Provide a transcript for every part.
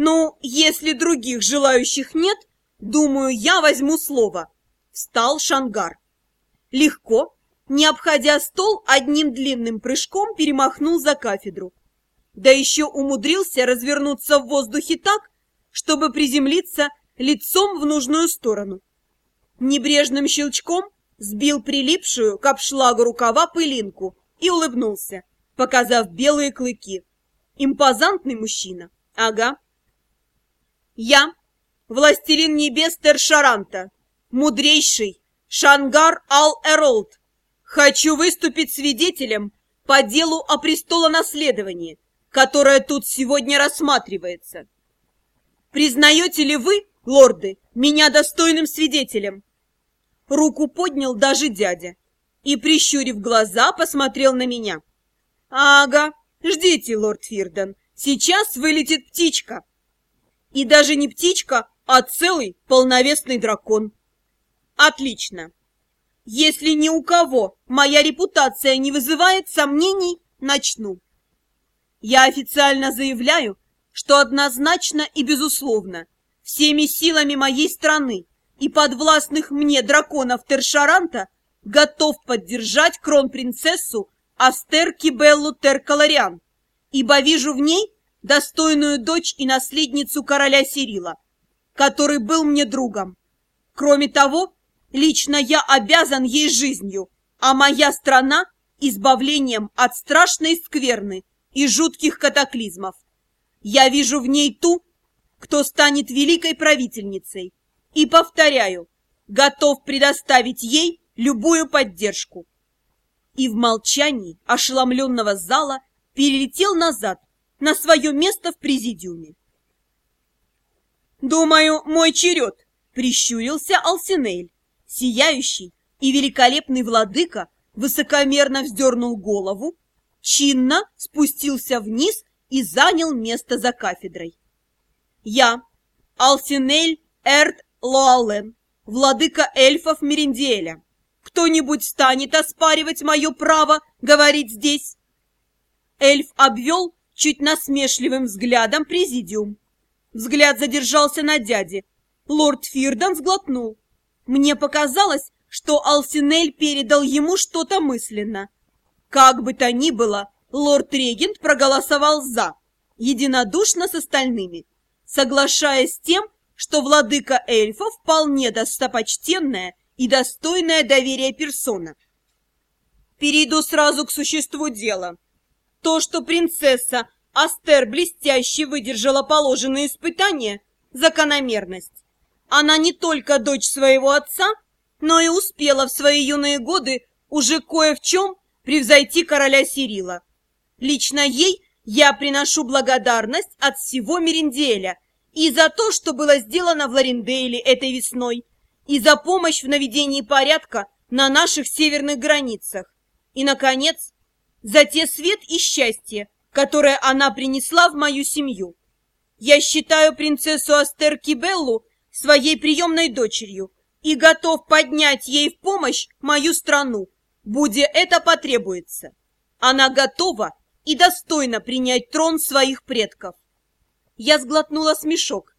Ну, если других желающих нет, думаю, я возьму слово. Встал Шангар. Легко, не обходя стол, одним длинным прыжком перемахнул за кафедру. Да еще умудрился развернуться в воздухе так, чтобы приземлиться лицом в нужную сторону. Небрежным щелчком сбил прилипшую к обшлагу рукава пылинку и улыбнулся, показав белые клыки. Импозантный мужчина. Ага. Я, властелин небес Тершаранта, мудрейший Шангар Ал-Эролд, хочу выступить свидетелем по делу о престолонаследовании, которое тут сегодня рассматривается. Признаете ли вы, лорды, меня достойным свидетелем? Руку поднял даже дядя и, прищурив глаза, посмотрел на меня. «Ага, ждите, лорд Фирден, сейчас вылетит птичка». И даже не птичка, а целый полновесный дракон. Отлично. Если ни у кого моя репутация не вызывает сомнений, начну. Я официально заявляю, что однозначно и безусловно всеми силами моей страны и подвластных мне драконов Тершаранта готов поддержать кронпринцессу Астер Кибеллу Теркалариан, ибо вижу в ней достойную дочь и наследницу короля Сирила, который был мне другом. Кроме того, лично я обязан ей жизнью, а моя страна – избавлением от страшной скверны и жутких катаклизмов. Я вижу в ней ту, кто станет великой правительницей, и, повторяю, готов предоставить ей любую поддержку. И в молчании ошеломленного зала перелетел назад на свое место в президиуме. «Думаю, мой черед!» — прищурился Алсинель. Сияющий и великолепный владыка высокомерно вздернул голову, чинно спустился вниз и занял место за кафедрой. «Я, Алсинель Эрт Луален, владыка эльфов Меринделя. Кто-нибудь станет оспаривать мое право говорить здесь?» Эльф обвел чуть насмешливым взглядом президиум. Взгляд задержался на дяде. Лорд Фирдан сглотнул. Мне показалось, что Алсинель передал ему что-то мысленно. Как бы то ни было, лорд-регент проголосовал «за», единодушно с остальными, соглашаясь с тем, что владыка эльфов вполне достопочтенная и достойная доверия персона. Перейду сразу к существу дела. То, что принцесса Астер блестяще выдержала положенные испытания, закономерность. Она не только дочь своего отца, но и успела в свои юные годы уже кое в чем превзойти короля Сирила. Лично ей я приношу благодарность от всего Меринделя и за то, что было сделано в Ларинделе этой весной, и за помощь в наведении порядка на наших северных границах, и, наконец, за те свет и счастье, которое она принесла в мою семью. Я считаю принцессу Астер Кибеллу своей приемной дочерью и готов поднять ей в помощь мою страну, будь это потребуется. Она готова и достойна принять трон своих предков. Я сглотнула смешок.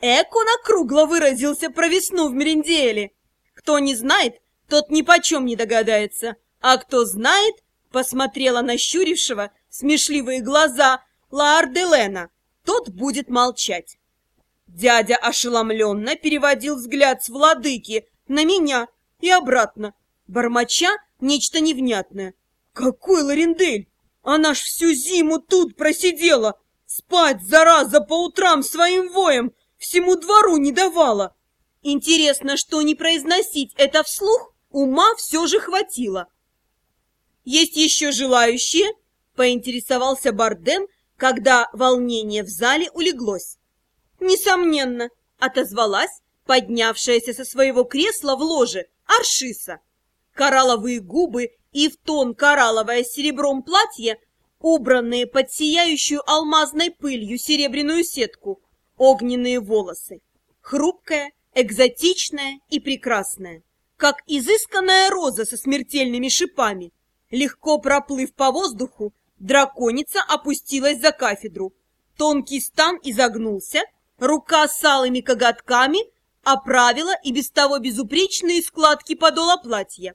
Эк он округло выразился про весну в Меренделе. Кто не знает, тот ни почем не догадается, а кто знает, посмотрела на щурившего смешливые глаза Лаарделена, тот будет молчать. Дядя ошеломленно переводил взгляд с владыки на меня и обратно, бормоча нечто невнятное. «Какой Ларендель! Она ж всю зиму тут просидела! Спать, зараза, по утрам своим воем всему двору не давала!» Интересно, что не произносить это вслух ума все же хватило. «Есть еще желающие?» — поинтересовался Барден, когда волнение в зале улеглось. «Несомненно», — отозвалась поднявшаяся со своего кресла в ложе Аршиса. Коралловые губы и в тон коралловое серебром платье, убранные под сияющую алмазной пылью серебряную сетку, огненные волосы. Хрупкая, экзотичная и прекрасная, как изысканная роза со смертельными шипами. Легко проплыв по воздуху, драконица опустилась за кафедру, Тонкий стан изогнулся, рука с алыми коготками оправила и без того безупречные складки подола платья.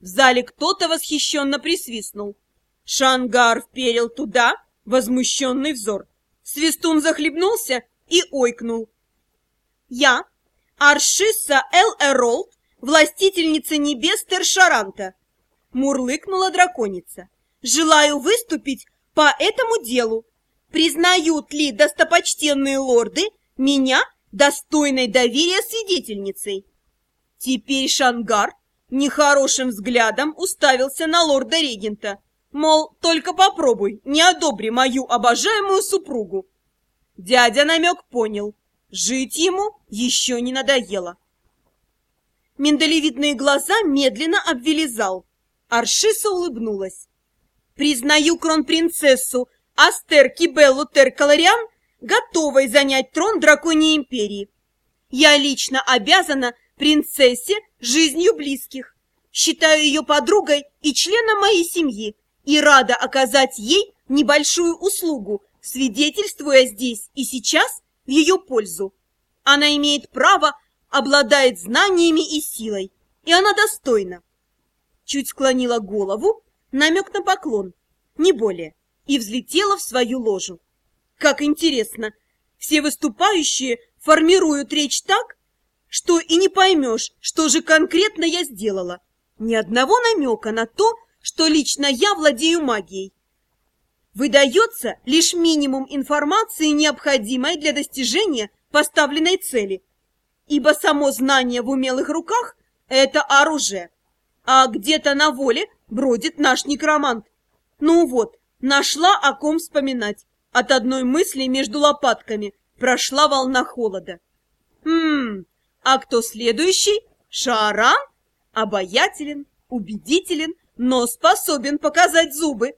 В зале кто-то восхищенно присвистнул. Шангар вперил туда возмущенный взор. Свистун захлебнулся и ойкнул. «Я, Аршиса Эл Эролд, властительница небес Тершаранта!» Мурлыкнула драконица. «Желаю выступить по этому делу. Признают ли достопочтенные лорды меня достойной доверия свидетельницей?» Теперь Шангар нехорошим взглядом уставился на лорда-регента. Мол, только попробуй, не одобри мою обожаемую супругу. Дядя намек понял. Жить ему еще не надоело. Миндалевидные глаза медленно обвели зал. Аршиса улыбнулась. «Признаю кронпринцессу Астер Кибеллу Теркалариан готовой занять трон Драконьей Империи. Я лично обязана принцессе жизнью близких. Считаю ее подругой и членом моей семьи и рада оказать ей небольшую услугу, свидетельствуя здесь и сейчас в ее пользу. Она имеет право, обладает знаниями и силой, и она достойна. Чуть склонила голову, намек на поклон, не более, и взлетела в свою ложу. Как интересно, все выступающие формируют речь так, что и не поймешь, что же конкретно я сделала. Ни одного намека на то, что лично я владею магией. Выдается лишь минимум информации, необходимой для достижения поставленной цели, ибо само знание в умелых руках – это оружие, а где-то на воле бродит наш некромант. Ну вот, нашла о ком вспоминать. От одной мысли между лопатками прошла волна холода. Хм, а кто следующий? Шаран? Обаятелен, убедителен – но способен показать зубы.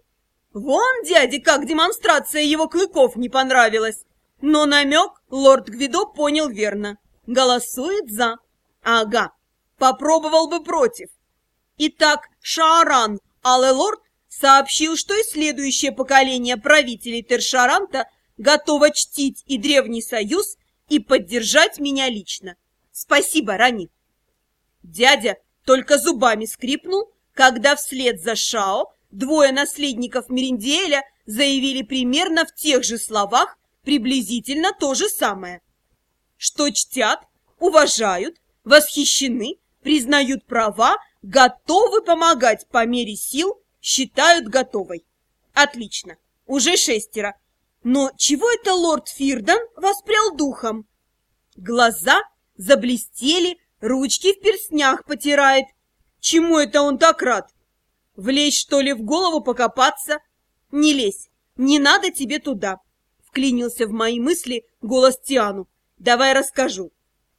Вон дяде, как демонстрация его клыков не понравилась. Но намек лорд Гвидо понял верно. Голосует за. Ага, попробовал бы против. Итак, Шааран Алелорд сообщил, что и следующее поколение правителей Тершаранта готово чтить и Древний Союз, и поддержать меня лично. Спасибо, Рани. Дядя только зубами скрипнул, когда вслед за Шао двое наследников Мериндиэля заявили примерно в тех же словах приблизительно то же самое. Что чтят, уважают, восхищены, признают права, готовы помогать по мере сил, считают готовой. Отлично, уже шестеро. Но чего это лорд Фирдан воспрял духом? Глаза заблестели, ручки в перстнях потирает, Чему это он так рад? Влезть, что ли, в голову покопаться? Не лезь, не надо тебе туда. Вклинился в мои мысли голос Тиану. Давай расскажу.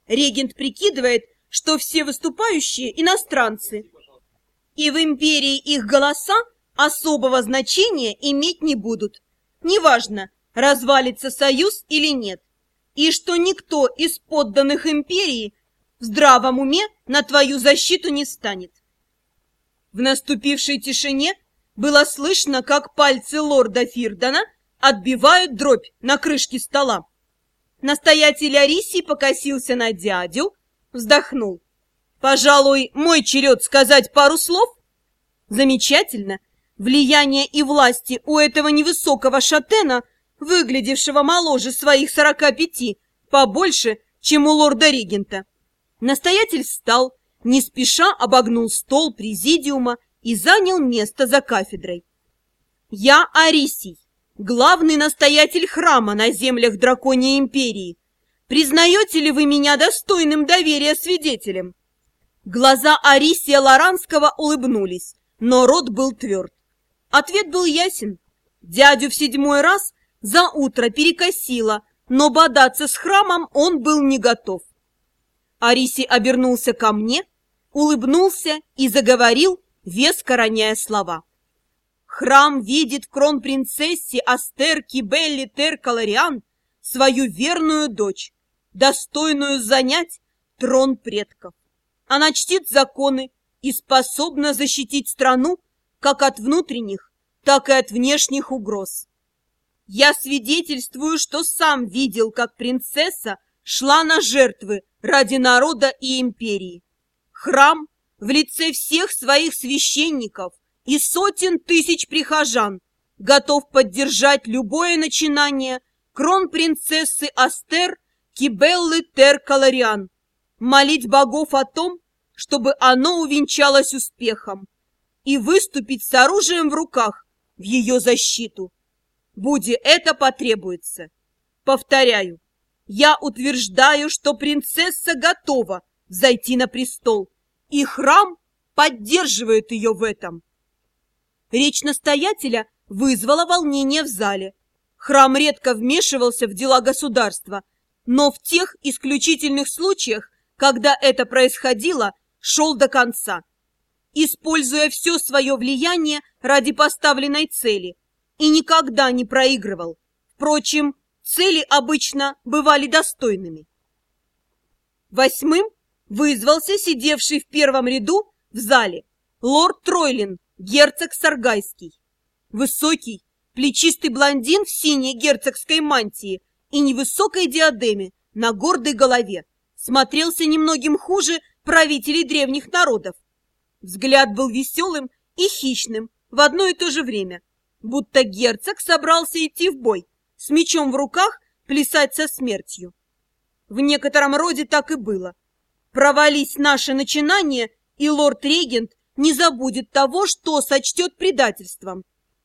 Регент прикидывает, что все выступающие иностранцы. И в империи их голоса особого значения иметь не будут. Неважно, развалится союз или нет. И что никто из подданных империи в здравом уме на твою защиту не станет. В наступившей тишине было слышно, как пальцы лорда Фирдона отбивают дробь на крышке стола. Настоятель Арисий покосился на дядю, вздохнул. «Пожалуй, мой черед сказать пару слов?» «Замечательно! Влияние и власти у этого невысокого шатена, выглядевшего моложе своих сорока пяти, побольше, чем у лорда-регента. Настоятель встал, не спеша обогнул стол президиума и занял место за кафедрой. «Я Арисий, главный настоятель храма на землях Драконьей империи. Признаете ли вы меня достойным доверия свидетелем?» Глаза Арисия Лоранского улыбнулись, но рот был тверд. Ответ был ясен. Дядю в седьмой раз за утро перекосило, но бодаться с храмом он был не готов. Ариси обернулся ко мне, улыбнулся и заговорил, веско роняя слова. Храм видит кронпринцессе Астер Кибелли Теркалариан свою верную дочь, достойную занять трон предков. Она чтит законы и способна защитить страну как от внутренних, так и от внешних угроз. Я свидетельствую, что сам видел, как принцесса шла на жертвы ради народа и империи. Храм в лице всех своих священников и сотен тысяч прихожан готов поддержать любое начинание кронпринцессы Астер Кибеллы Тер-Калариан, молить богов о том, чтобы оно увенчалось успехом, и выступить с оружием в руках в ее защиту. Буде это потребуется. Повторяю, я утверждаю, что принцесса готова зайти на престол, и храм поддерживает ее в этом. Речь настоятеля вызвала волнение в зале. Храм редко вмешивался в дела государства, но в тех исключительных случаях, когда это происходило, шел до конца, используя все свое влияние ради поставленной цели, и никогда не проигрывал. Впрочем, цели обычно бывали достойными. Восьмым вызвался сидевший в первом ряду в зале лорд Тройлин, герцог Саргайский. Высокий, плечистый блондин в синей герцогской мантии и невысокой диадеме на гордой голове смотрелся немногим хуже правителей древних народов. Взгляд был веселым и хищным в одно и то же время, будто герцог собрался идти в бой, с мечом в руках плясать со смертью. В некотором роде так и было. Провались наше начинание, и лорд-регент не забудет того, что сочтет предательством.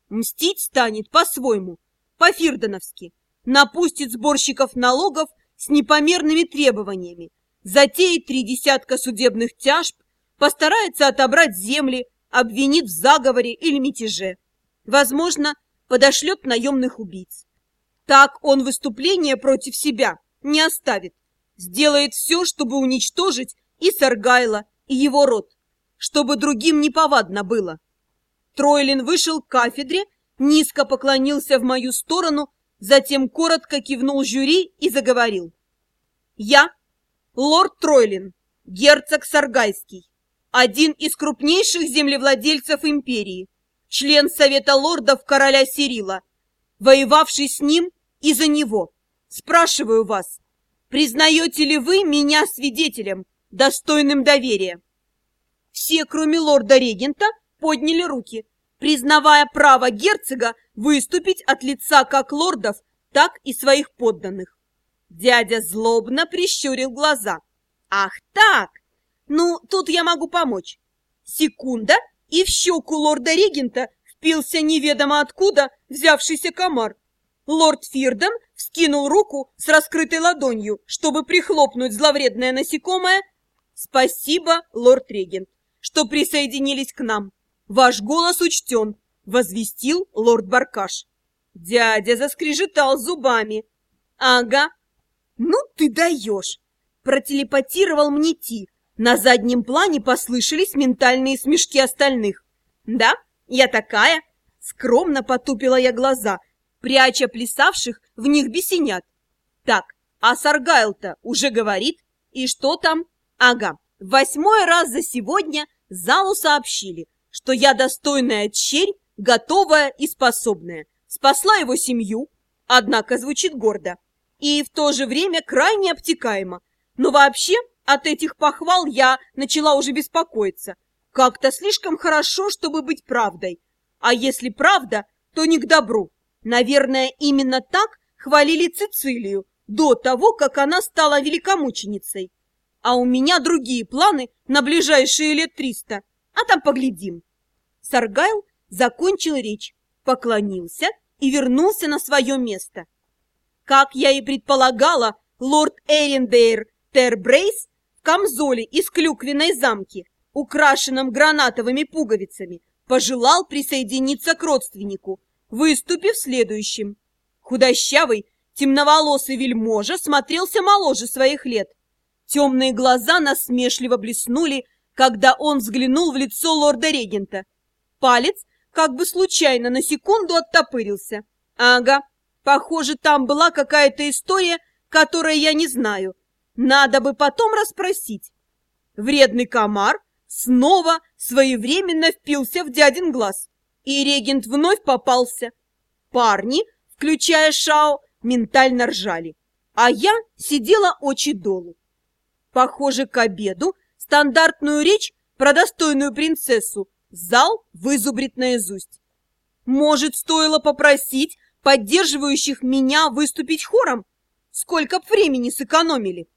Мстить станет по-своему, по-фирдоновски, напустит сборщиков налогов с непомерными требованиями, затеет три десятка судебных тяжб, постарается отобрать земли, обвинит в заговоре или мятеже. Возможно, подошлет наемных убийц. Так он выступление против себя не оставит. Сделает все, чтобы уничтожить и Саргайла, и его род, чтобы другим неповадно было. Тройлин вышел к кафедре, низко поклонился в мою сторону, затем коротко кивнул жюри и заговорил. «Я, лорд Тройлин, герцог Саргайский, один из крупнейших землевладельцев империи, член Совета лордов короля Сирила, воевавший с ним и за него. Спрашиваю вас, признаете ли вы меня свидетелем, достойным доверия?» Все, кроме лорда-регента, подняли руки, признавая право герцога выступить от лица как лордов, так и своих подданных. Дядя злобно прищурил глаза. «Ах так! Ну, тут я могу помочь. Секунда, и в щеку лорда-регента впился неведомо откуда взявшийся комар. Лорд Фирден вскинул руку с раскрытой ладонью, чтобы прихлопнуть зловредное насекомое. «Спасибо, лорд-регент, что присоединились к нам. Ваш голос учтен», — возвестил лорд Баркаш. Дядя заскрежетал зубами. «Ага, ну ты даешь!» Протелепатировал мне Ти, на заднем плане послышались ментальные смешки остальных. «Да, я такая!» Скромно потупила я глаза, пряча плясавших в них бесенят. «Так, а Саргайл-то уже говорит? И что там?» «Ага, восьмой раз за сегодня залу сообщили, что я достойная черь, готовая и способная. Спасла его семью, однако звучит гордо, и в то же время крайне обтекаемо. Но вообще от этих похвал я начала уже беспокоиться. Как-то слишком хорошо, чтобы быть правдой. А если правда, то не к добру. Наверное, именно так хвалили Цицилию до того, как она стала великомученицей. А у меня другие планы на ближайшие лет триста. А там поглядим. Саргайл закончил речь, поклонился и вернулся на свое место. Как я и предполагала, лорд Эриндейр Тербрейс камзоле из клюквенной замки, украшенном гранатовыми пуговицами, пожелал присоединиться к родственнику, выступив следующим. Худощавый, темноволосый вельможа смотрелся моложе своих лет. Темные глаза насмешливо блеснули, когда он взглянул в лицо лорда-регента. Палец как бы случайно на секунду оттопырился. Ага, похоже, там была какая-то история, которой я не знаю. Надо бы потом расспросить. Вредный комар снова своевременно впился в дядин глаз, и регент вновь попался. Парни включая Шао, ментально ржали, а я сидела очи долу. Похоже, к обеду стандартную речь про достойную принцессу зал вызубрит наизусть. Может, стоило попросить поддерживающих меня выступить хором? Сколько времени сэкономили?